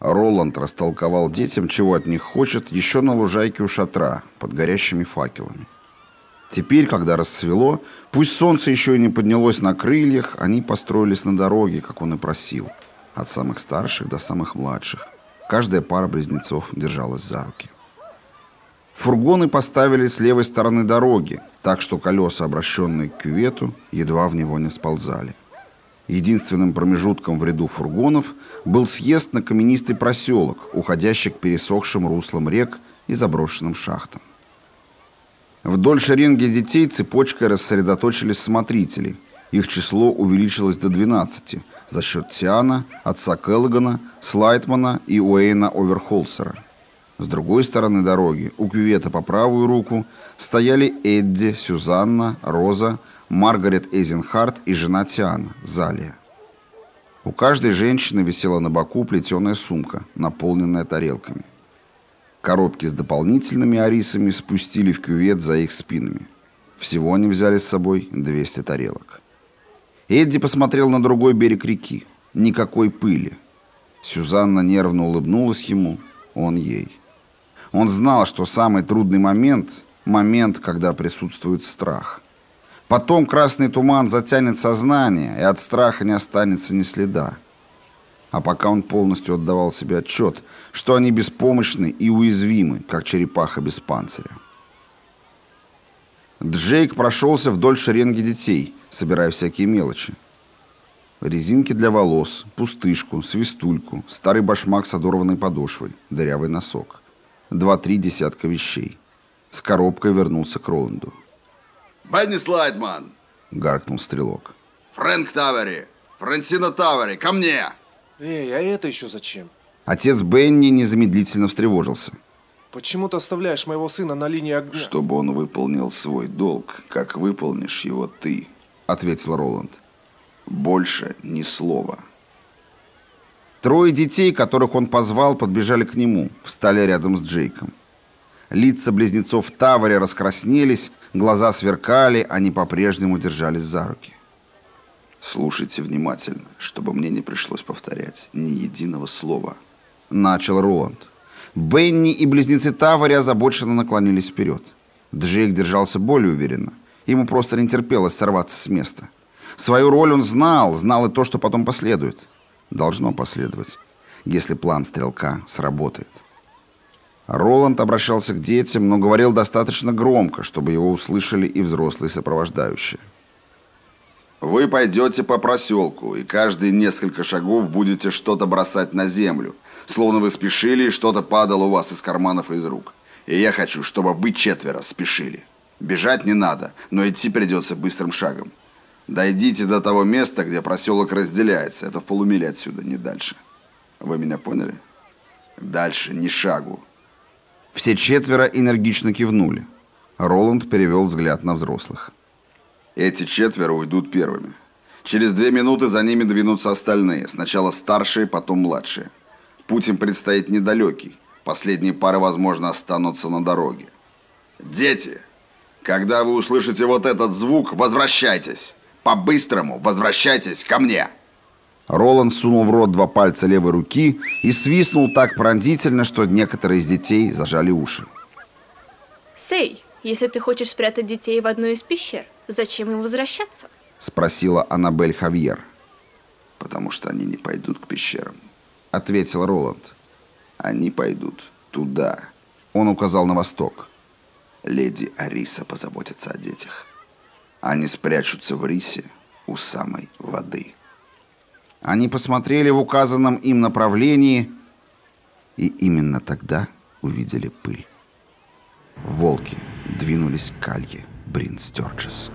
Роланд растолковал детям, чего от них хочет, еще на лужайке у шатра, под горящими факелами. Теперь, когда рассвело, пусть солнце еще и не поднялось на крыльях, они построились на дороге, как он и просил, от самых старших до самых младших. Каждая пара близнецов держалась за руки. Фургоны поставили с левой стороны дороги, так что колеса, обращенные к кювету, едва в него не сползали. Единственным промежутком в ряду фургонов был съезд на каменистый проселок, уходящий к пересохшим руслам рек и заброшенным шахтам. Вдоль шеренги детей цепочкой рассредоточились смотрители. Их число увеличилось до 12 за счет Тиана, отца Келлогана, Слайтмана и Уэйна Оверхолсера. С другой стороны дороги, у кювета по правую руку, стояли Эдди, Сюзанна, Роза, Маргарет Эйзенхарт и жена Тиана, Залия. У каждой женщины висела на боку плетеная сумка, наполненная тарелками. Коробки с дополнительными арисами спустили в кювет за их спинами. Всего они взяли с собой 200 тарелок. Эдди посмотрел на другой берег реки. Никакой пыли. Сюзанна нервно улыбнулась ему, он ей. Он знал, что самый трудный момент – момент, когда присутствует страх. Потом красный туман затянет сознание, и от страха не останется ни следа. А пока он полностью отдавал себе отчет, что они беспомощны и уязвимы, как черепаха без панциря. Джейк прошелся вдоль шеренги детей, собирая всякие мелочи. Резинки для волос, пустышку, свистульку, старый башмак с одорванной подошвой, дырявый носок. Два-три десятка вещей. С коробкой вернулся к Роланду. «Бенни Слайдман!» — гаркнул стрелок. «Фрэнк Тавери! Франсина Тавери! Ко мне!» Эй, а это еще зачем? Отец Бенни незамедлительно встревожился. Почему ты оставляешь моего сына на линии огня? «Чтобы он выполнил свой долг, как выполнишь его ты», — ответил Роланд. «Больше ни слова». Трое детей, которых он позвал, подбежали к нему, встали рядом с Джейком. Лица близнецов в Таваре раскраснелись, глаза сверкали, они по-прежнему держались за руки. «Слушайте внимательно, чтобы мне не пришлось повторять ни единого слова», — начал Роланд. Бенни и близнецы Тавари озабоченно наклонились вперед. Джейк держался более уверенно. Ему просто не терпелось сорваться с места. Свою роль он знал, знал и то, что потом последует. Должно последовать, если план стрелка сработает. Роланд обращался к детям, но говорил достаточно громко, чтобы его услышали и взрослые сопровождающие. Вы пойдете по проселку, и каждые несколько шагов будете что-то бросать на землю, словно вы спешили, и что-то падало у вас из карманов и из рук. И я хочу, чтобы вы четверо спешили. Бежать не надо, но идти придется быстрым шагом. Дойдите до того места, где проселок разделяется. Это в полумиле отсюда, не дальше. Вы меня поняли? Дальше ни шагу. Все четверо энергично кивнули. Роланд перевел взгляд на взрослых. Эти четверо уйдут первыми. Через две минуты за ними двинутся остальные. Сначала старшие, потом младшие. Путь предстоит недалекий. Последние пары, возможно, останутся на дороге. Дети, когда вы услышите вот этот звук, возвращайтесь. По-быстрому возвращайтесь ко мне. Роланд сунул в рот два пальца левой руки и свистнул так пронзительно, что некоторые из детей зажали уши. Сей, если ты хочешь спрятать детей в одной из пещер, Зачем им возвращаться? Спросила Аннабель Хавьер. Потому что они не пойдут к пещерам. Ответил Роланд. Они пойдут туда. Он указал на восток. Леди Ариса позаботится о детях. Они спрячутся в рисе у самой воды. Они посмотрели в указанном им направлении и именно тогда увидели пыль. Волки двинулись к калье Брин Стерджес.